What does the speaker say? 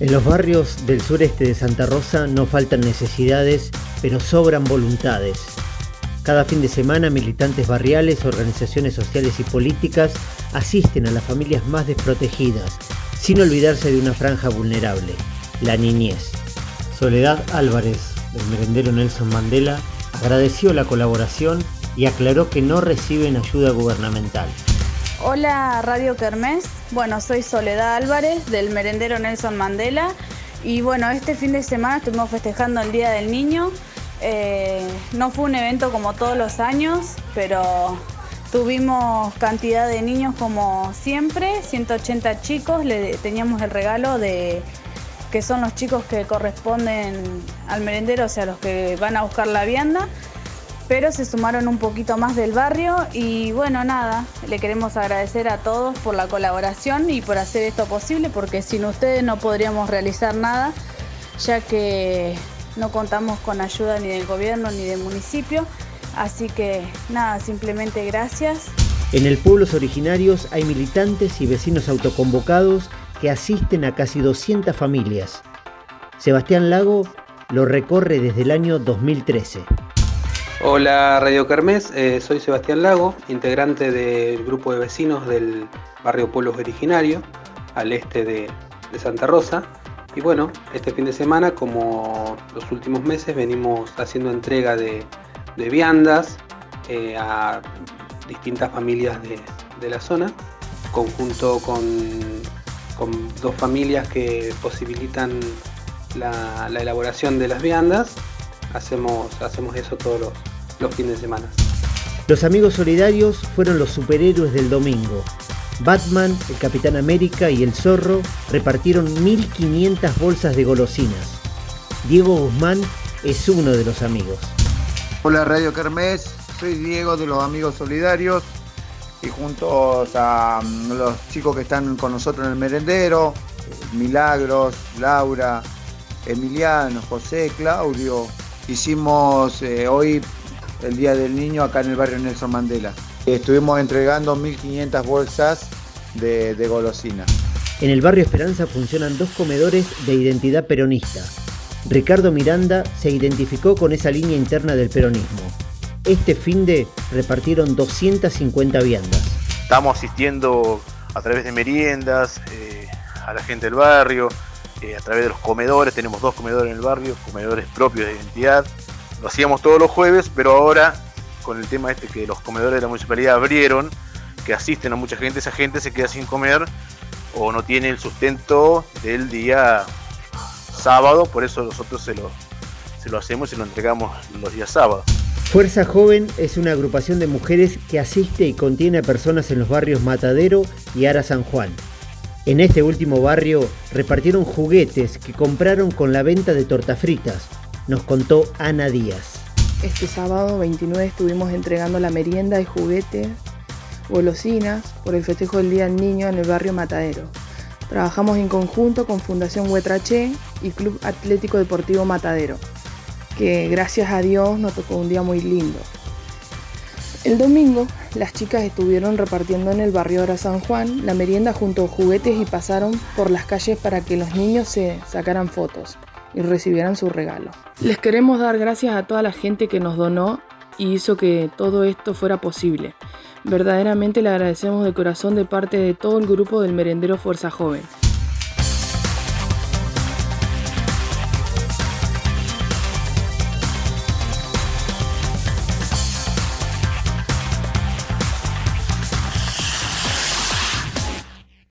En los barrios del sureste de Santa Rosa no faltan necesidades, pero sobran voluntades. Cada fin de semana militantes barriales, organizaciones sociales y políticas asisten a las familias más desprotegidas, sin olvidarse de una franja vulnerable, la niñez. Soledad Álvarez, del merendero Nelson Mandela, agradeció la colaboración y aclaró que no reciben ayuda gubernamental. Hola Radio Kermés, bueno soy Soledad Álvarez del merendero Nelson Mandela. Y bueno este fin de semana estuvimos festejando el Día del Niño. Eh, no fue un evento como todos los años, pero tuvimos cantidad de niños como siempre, 180 chicos, le teníamos el regalo de que son los chicos que corresponden al merendero, o sea, los que van a buscar la vianda pero se sumaron un poquito más del barrio y bueno, nada, le queremos agradecer a todos por la colaboración y por hacer esto posible, porque sin ustedes no podríamos realizar nada, ya que no contamos con ayuda ni del gobierno ni del municipio, así que nada, simplemente gracias. En el Pueblos Originarios hay militantes y vecinos autoconvocados que asisten a casi 200 familias. Sebastián Lago lo recorre desde el año 2013. Hola Radio Kermés, eh, soy Sebastián Lago, integrante del grupo de vecinos del barrio Pueblos Originario, al este de, Santa Rosa. Y bueno, este fin de semana, como los últimos meses, venimos haciendo entrega de, viandas eh, a distintas familias de, la zona, conjunto con, dos familias que posibilitan la elaboración de las viandas hacemos, hacemos eso todos los, los fines de semana. Los amigos solidarios fueron los superhéroes del domingo. Batman, el Capitán América y el Zorro repartieron 1.500 bolsas de golosinas. Diego Guzmán es uno de los amigos. Hola Radio Kermés, soy Diego de los Amigos Solidarios y juntos a mm, los chicos que están con nosotros en el merendero, eh, Milagros, Laura, Emiliano, José, Claudio, hicimos eh, hoy el Día del Niño acá en el barrio Nelson Mandela. Estuvimos entregando 1.500 bolsas de, de golosina. En el barrio Esperanza funcionan dos comedores de identidad peronista. Ricardo Miranda se identificó con esa línea interna del peronismo. Este fin de repartieron 250 viandas. Estamos asistiendo a través de meriendas eh, a la gente del barrio, eh, a través de los comedores. Tenemos dos comedores en el barrio, comedores propios de identidad lo hacíamos todos los jueves, pero ahora con el tema este que los comedores de la municipalidad abrieron, que asisten a mucha gente, esa gente se queda sin comer o no tiene el sustento del día sábado, por eso nosotros se lo, se lo hacemos y lo entregamos los días sábados. Fuerza Joven es una agrupación de mujeres que asiste y contiene a personas en los barrios Matadero y Ara San Juan. En este último barrio repartieron juguetes que compraron con la venta de tortas fritas, nos contó Ana Díaz. Este sábado 29 estuvimos entregando la merienda y juguetes, golosinas, por el festejo del Día del Niño en el barrio Matadero. Trabajamos en conjunto con Fundación Huetraché y Club Atlético Deportivo Matadero, que gracias a Dios nos tocó un día muy lindo. El domingo, las chicas estuvieron repartiendo en el barrio de San Juan la merienda junto a juguetes y pasaron por las calles para que los niños se sacaran fotos y recibieran su regalo. Les queremos dar gracias a toda la gente que nos donó y hizo que todo esto fuera posible. Verdaderamente le agradecemos de corazón de parte de todo el grupo del Merendero Fuerza Joven.